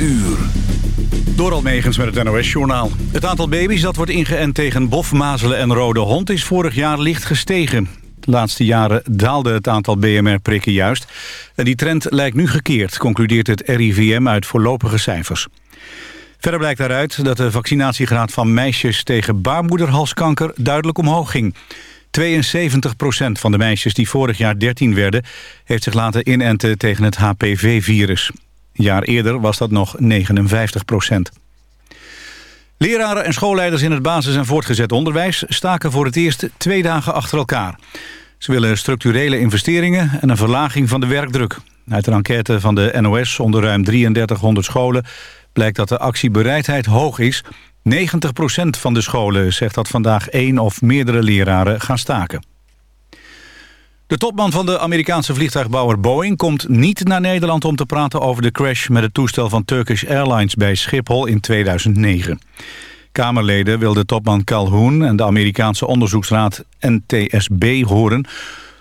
uur. Door Almegens met het NOS-journaal. Het aantal baby's dat wordt ingeënt tegen bofmazelen en rode hond... is vorig jaar licht gestegen. De laatste jaren daalde het aantal BMR-prikken juist. En die trend lijkt nu gekeerd, concludeert het RIVM uit voorlopige cijfers. Verder blijkt daaruit dat de vaccinatiegraad van meisjes tegen baarmoederhalskanker duidelijk omhoog ging. 72% van de meisjes die vorig jaar 13 werden... heeft zich laten inenten tegen het HPV-virus. Een jaar eerder was dat nog 59% Leraren en schoolleiders in het basis- en voortgezet onderwijs... staken voor het eerst twee dagen achter elkaar. Ze willen structurele investeringen en een verlaging van de werkdruk. Uit een enquête van de NOS onder ruim 3300 scholen... blijkt dat de actiebereidheid hoog is... 90% van de scholen zegt dat vandaag één of meerdere leraren gaan staken. De topman van de Amerikaanse vliegtuigbouwer Boeing komt niet naar Nederland om te praten over de crash met het toestel van Turkish Airlines bij Schiphol in 2009. Kamerleden wilden topman Calhoun en de Amerikaanse onderzoeksraad NTSB horen.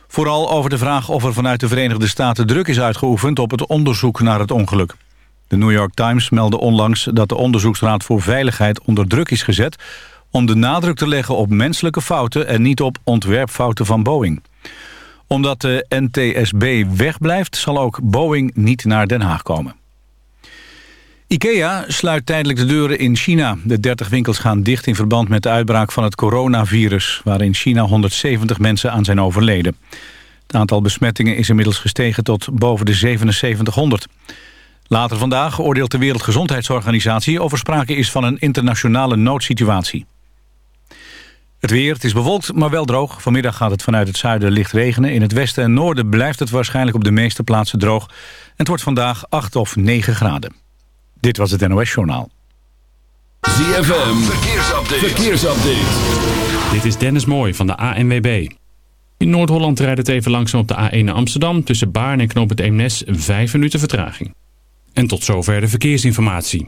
Vooral over de vraag of er vanuit de Verenigde Staten druk is uitgeoefend op het onderzoek naar het ongeluk. De New York Times meldde onlangs dat de Onderzoeksraad voor Veiligheid onder druk is gezet... om de nadruk te leggen op menselijke fouten en niet op ontwerpfouten van Boeing. Omdat de NTSB wegblijft, zal ook Boeing niet naar Den Haag komen. IKEA sluit tijdelijk de deuren in China. De 30 winkels gaan dicht in verband met de uitbraak van het coronavirus... waar in China 170 mensen aan zijn overleden. Het aantal besmettingen is inmiddels gestegen tot boven de 7700. Later vandaag oordeelt de Wereldgezondheidsorganisatie... of er sprake is van een internationale noodsituatie. Het weer, het is bewolkt, maar wel droog. Vanmiddag gaat het vanuit het zuiden licht regenen. In het westen en noorden blijft het waarschijnlijk op de meeste plaatsen droog. En het wordt vandaag 8 of 9 graden. Dit was het NOS Journaal. ZFM, verkeersupdate. verkeersupdate. Dit is Dennis Mooij van de ANWB. In Noord-Holland rijdt het even langzaam op de A1 Amsterdam... tussen Baarn en Knoop het Eemnes 5 minuten vertraging. En tot zover de verkeersinformatie.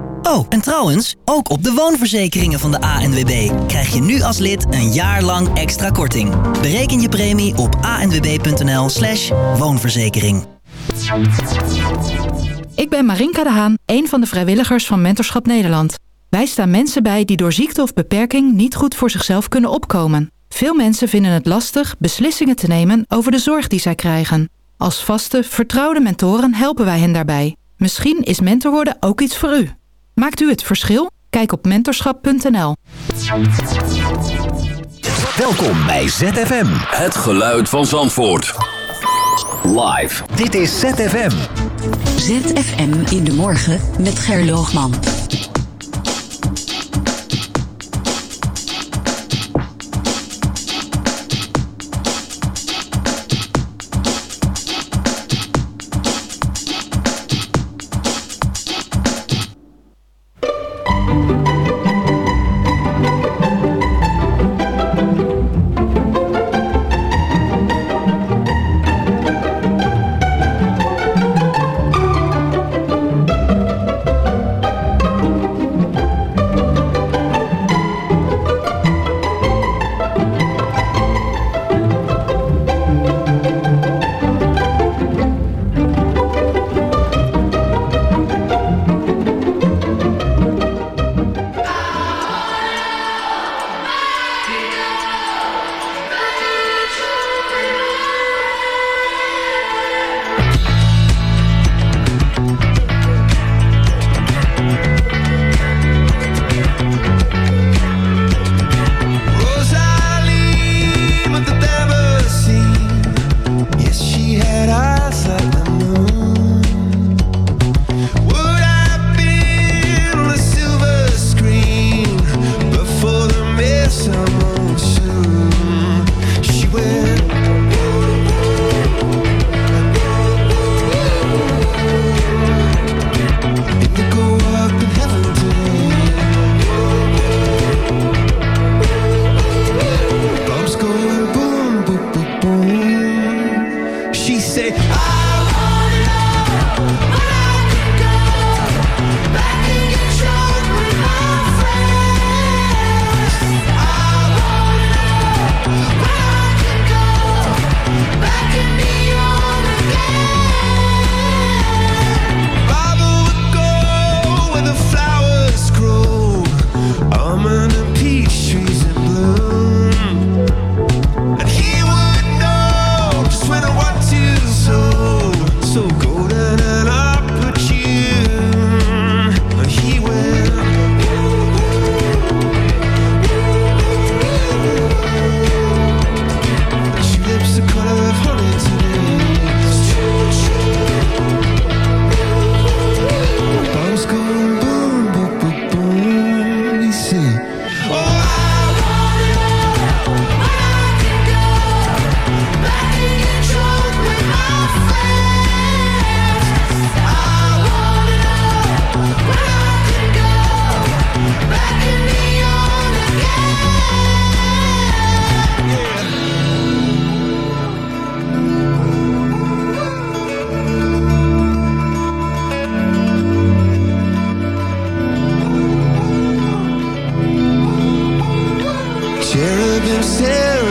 Oh, en trouwens, ook op de woonverzekeringen van de ANWB krijg je nu als lid een jaar lang extra korting. Bereken je premie op anwb.nl slash woonverzekering. Ik ben Marinka de Haan, een van de vrijwilligers van Mentorschap Nederland. Wij staan mensen bij die door ziekte of beperking niet goed voor zichzelf kunnen opkomen. Veel mensen vinden het lastig beslissingen te nemen over de zorg die zij krijgen. Als vaste, vertrouwde mentoren helpen wij hen daarbij. Misschien is mentor worden ook iets voor u. Maakt u het verschil? Kijk op mentorschap.nl. Welkom bij ZFM. Het geluid van Zandvoort. Live. Dit is ZFM. ZFM in de morgen met Gerloogman.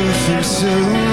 Nothing soon.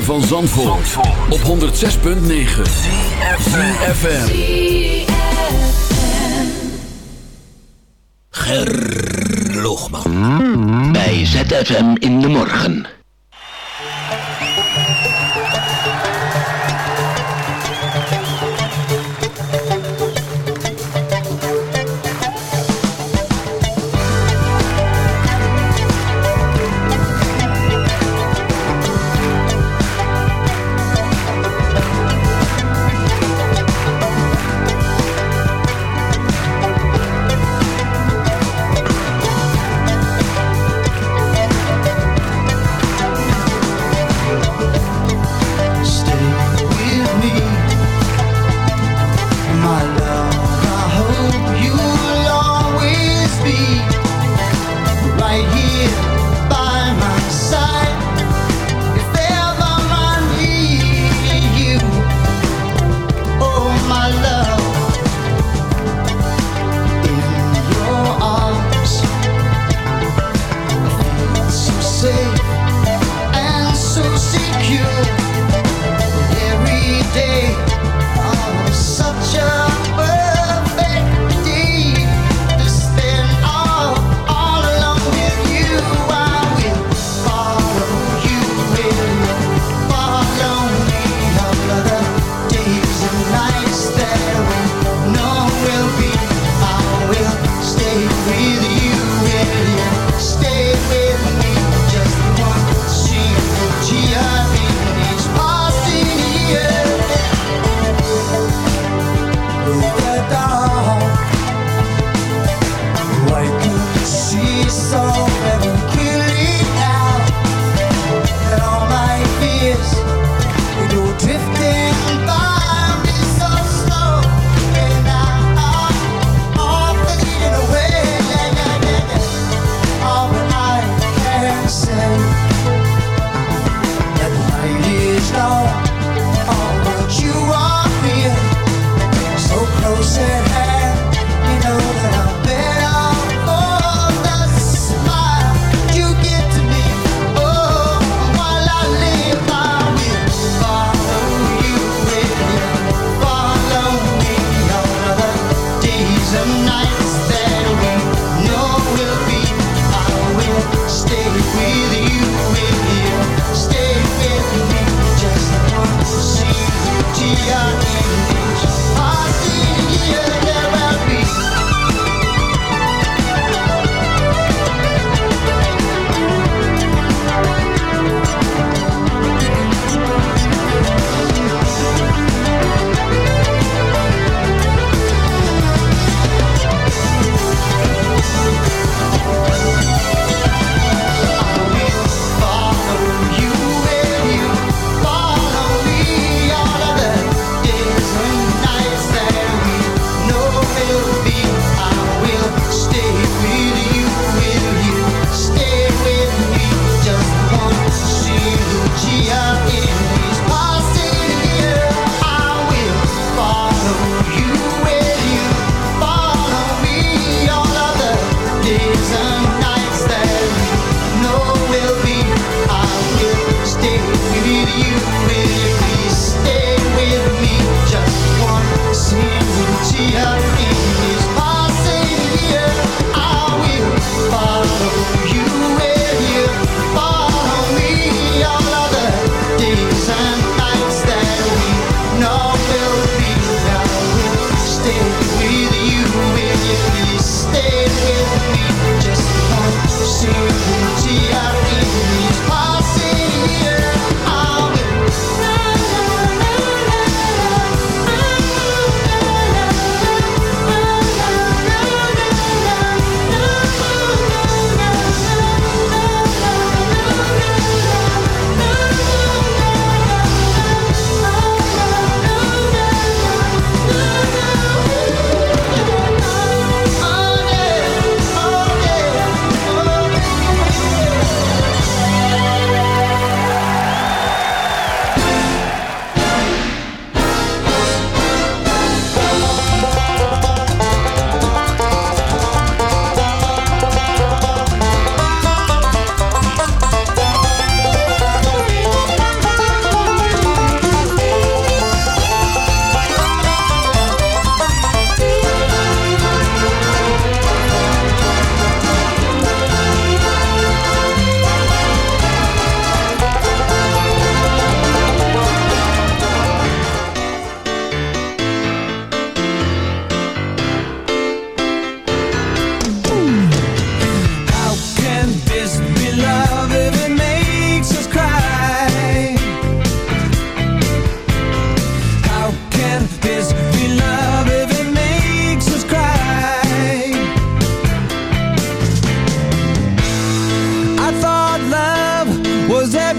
Van Zandvoort, op 106.9 CFFM Gerloogman. Bij ZFM in de morgen.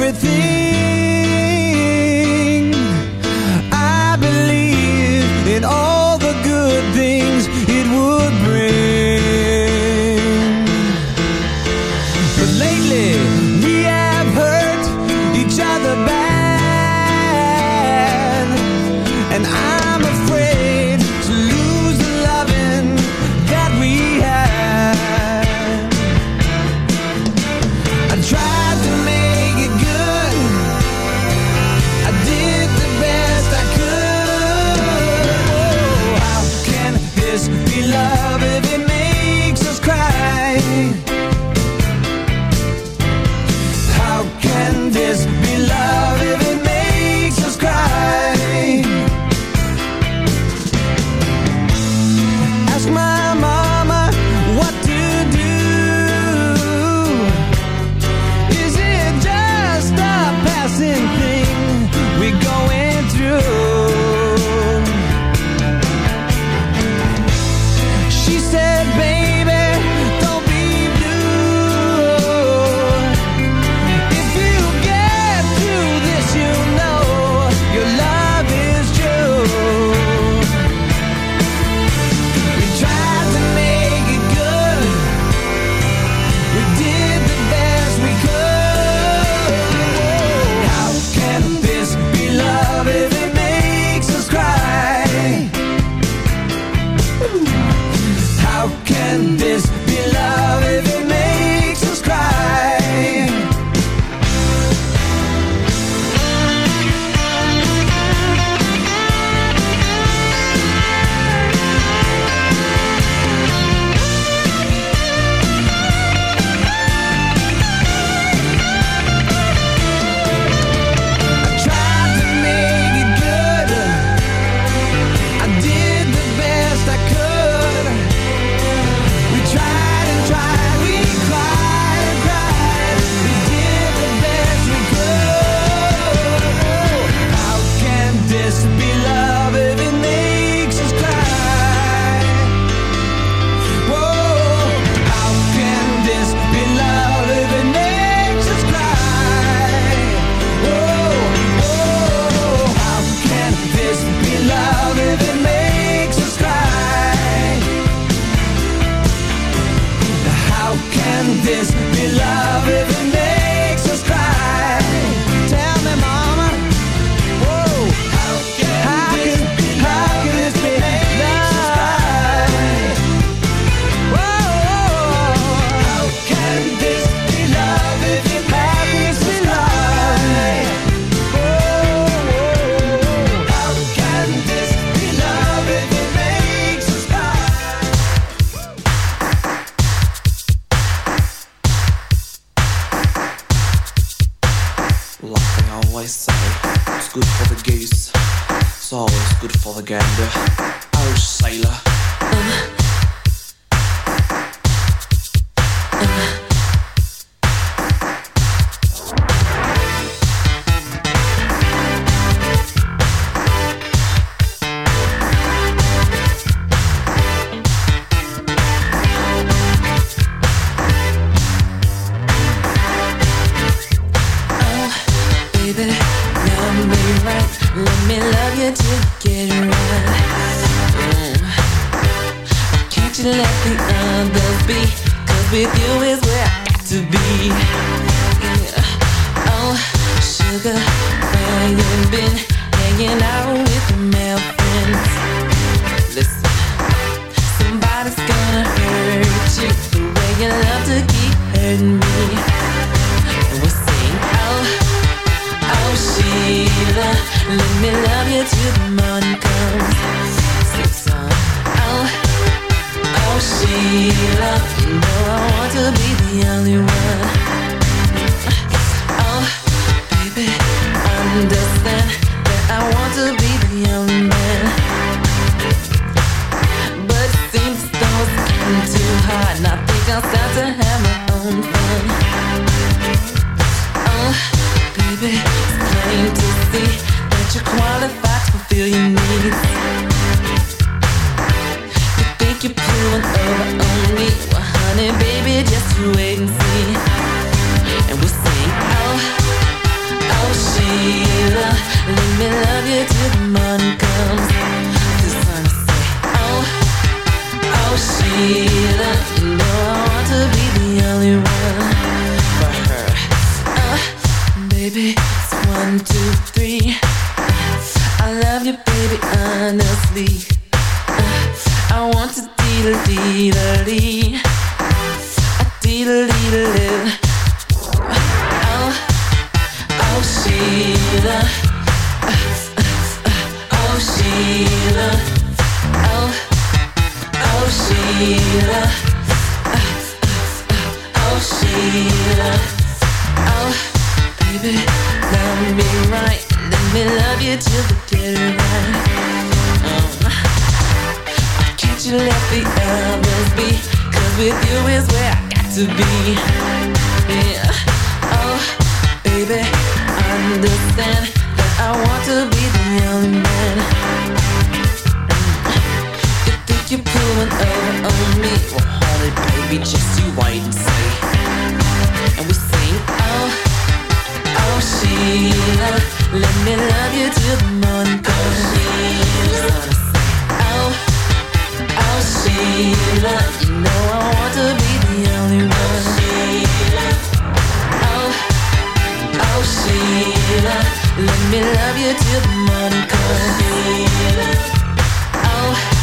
Everything. With you is oh Sheila, oh Sheila, oh baby, love me right, let me love you till the. Um, can't you let the others be? Cause with you is where I got to be. Yeah. Oh, baby, understand that I want to be the only man. Think over on me? Well, it, baby, just you wait and see. And we sing, oh, oh, Sheila, let me love you till the morning comes. Sheila, oh, oh, Sheila, you know I want to be the only one. Sheila, oh, oh, Sheila, let me love you till the morning comes. Oh, oh, Sheila, you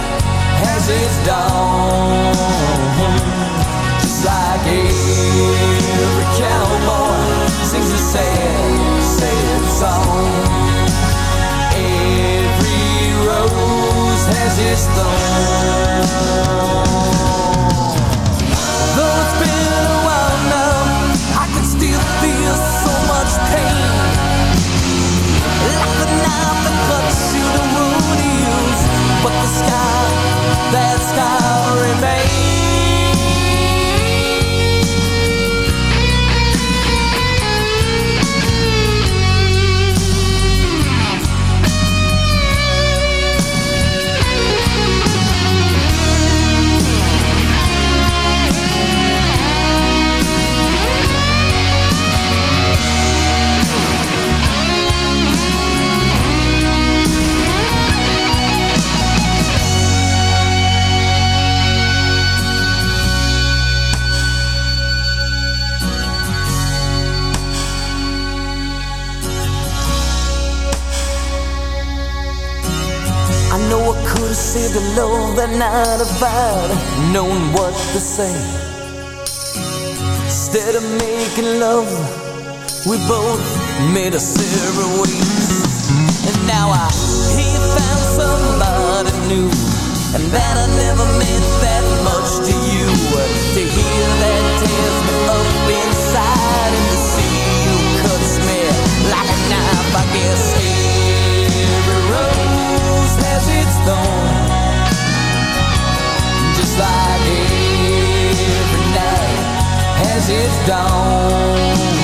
has its dawn, just like every cowboy sings a sad, sad song. Every rose has its thorn. The night I'd known what to say. Instead of making love, we both made a separate ways. And now I he found somebody new, and that I never meant that much to you. To hear that tears me up inside, and to see you cuts me like a knife. I guess every rose has its thorn, just like every night has its dawn.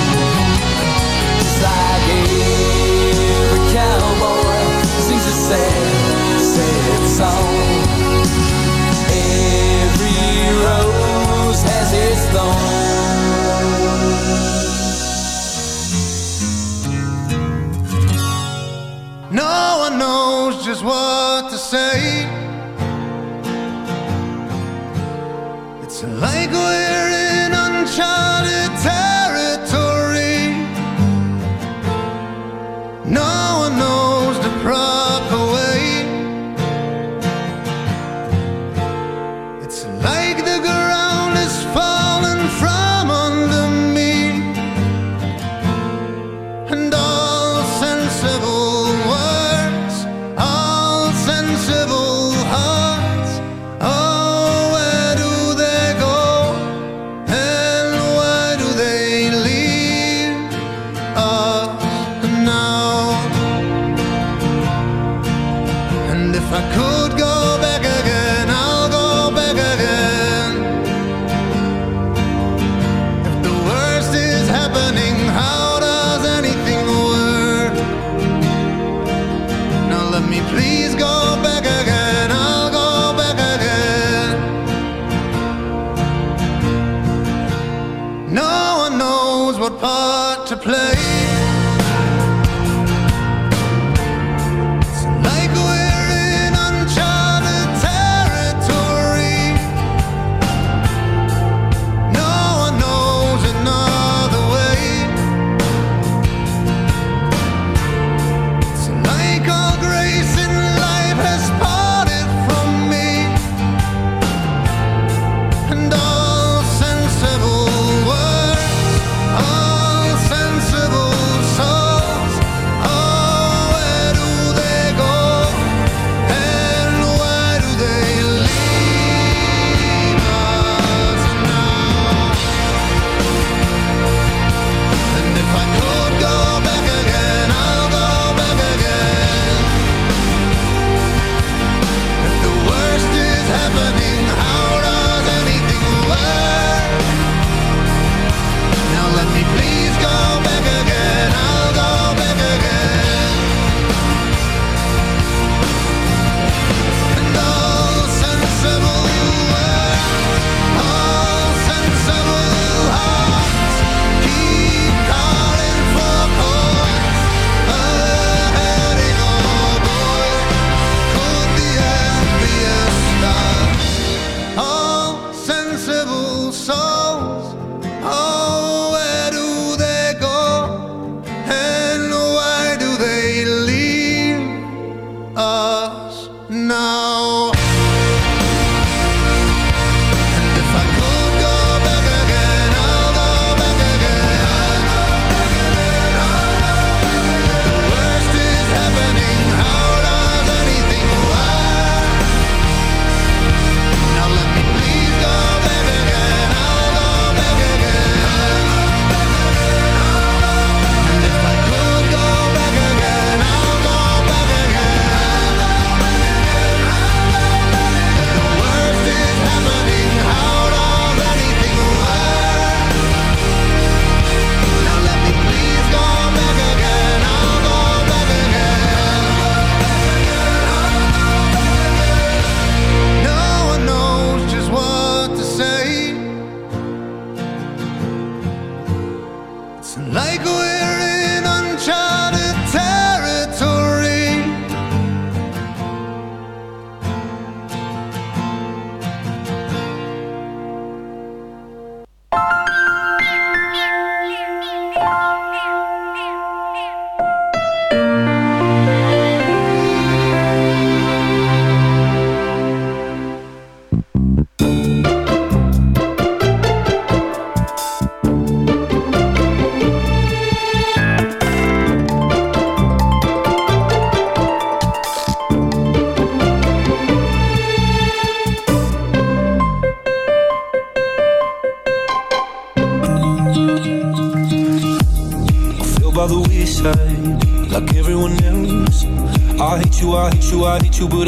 you, Buddha.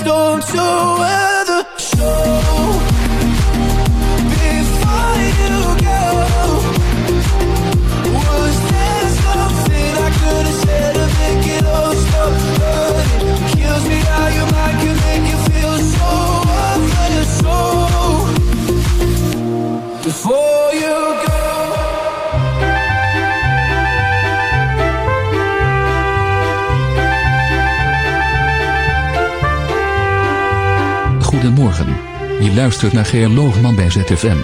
storm to luistert naar Geer Loogman bij ZFM.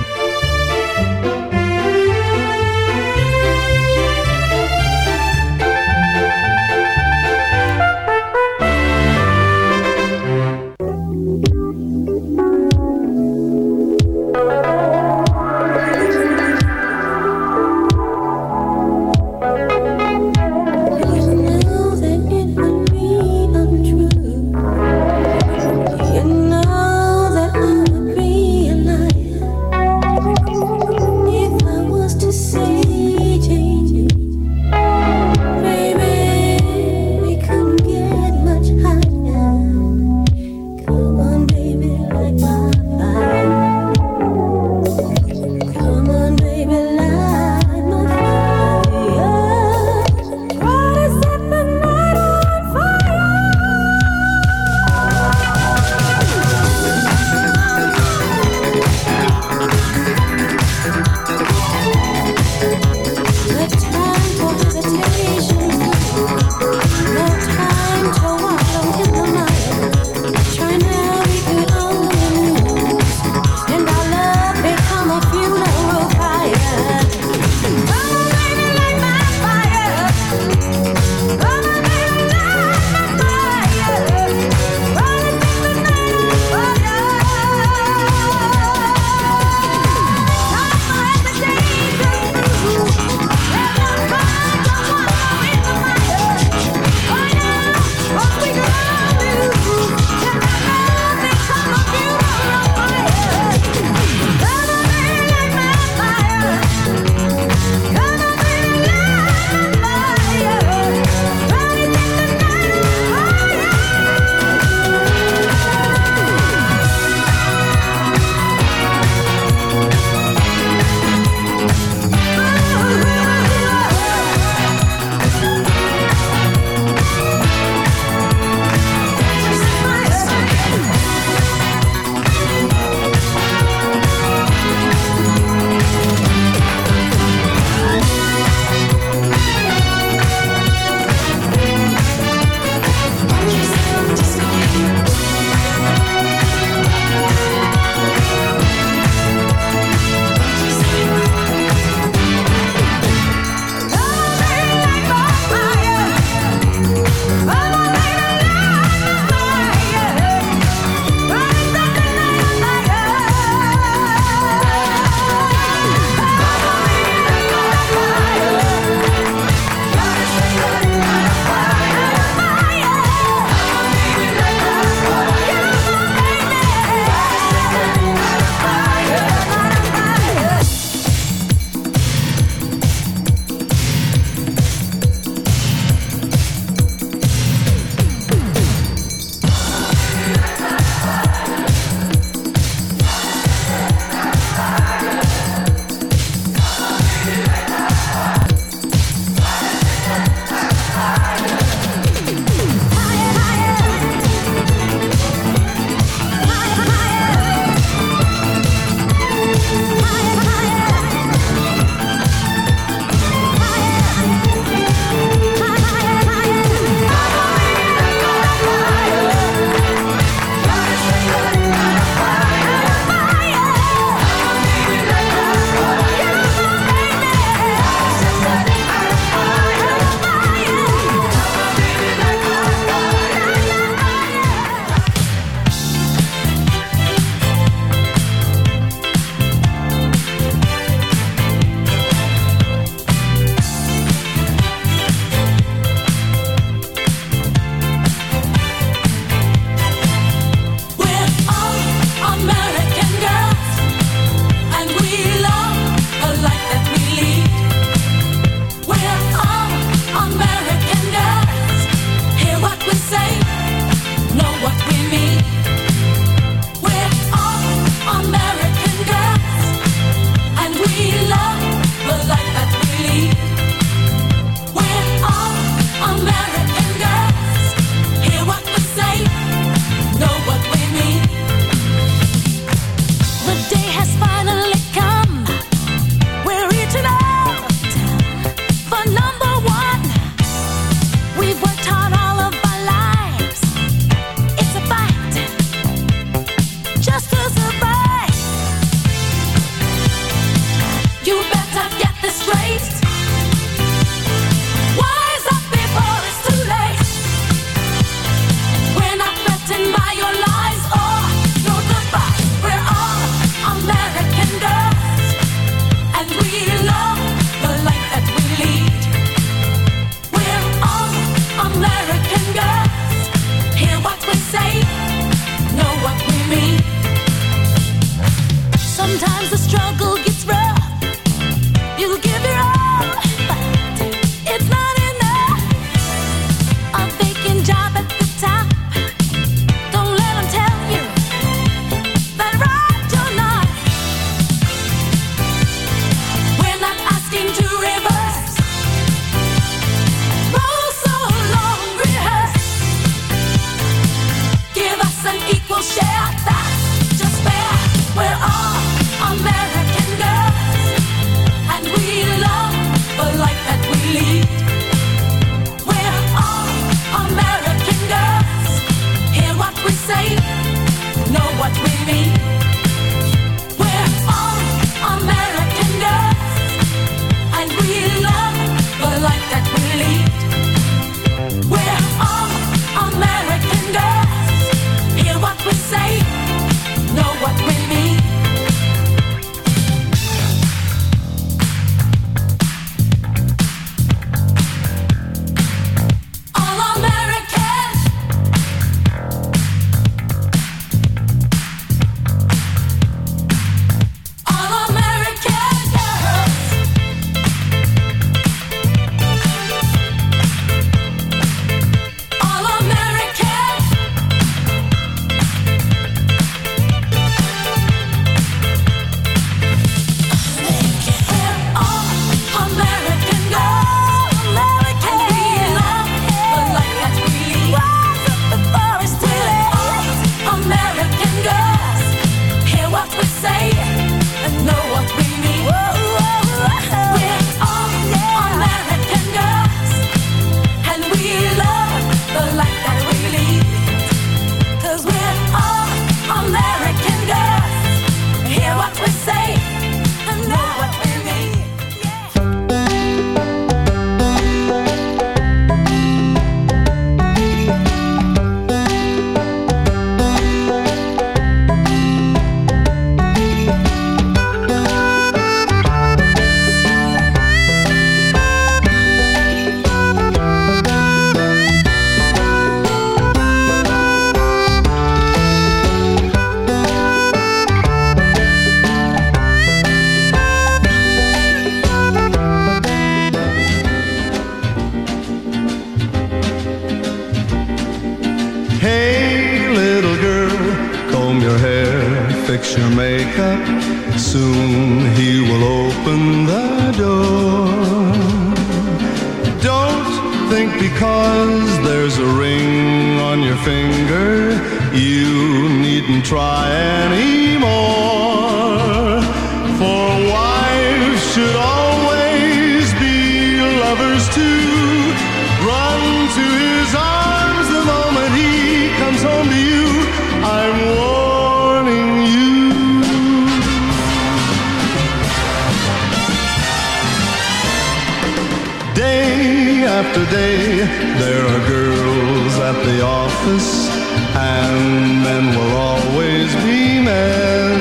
today. There are girls at the office, and men will always be men.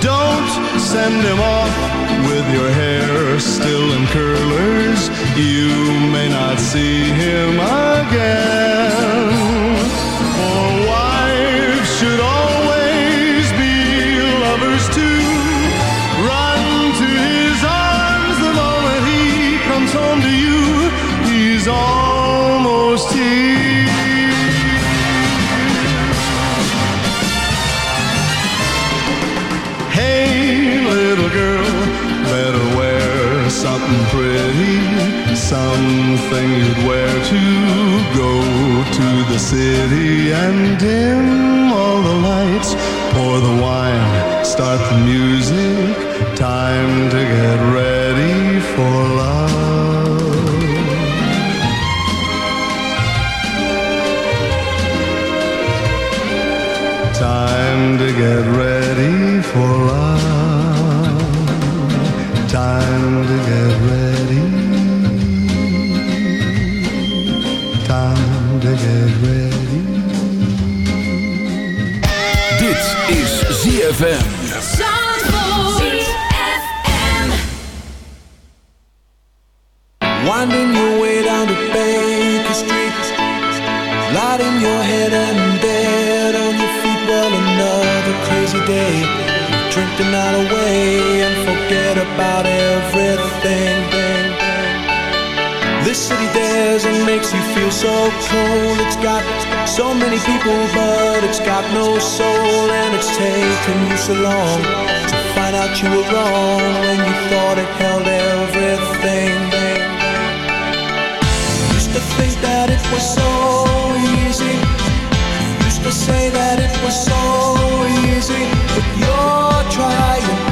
Don't send him off with your hair still in curlers. You may not see him again. the city and dim all the lights. Pour the wine, start the music, time to get Winding your way down the Baker Street. Lighting your head and dead on your feet Well, another crazy day. Drink the night away and forget about everything. This city dares and makes you feel so cold. It's got so many people but it's got no soul. And it's taken you so long to find out you were wrong when you thought it held everything. You used to think that it was so easy. You used to say that it was so easy, but you're trying.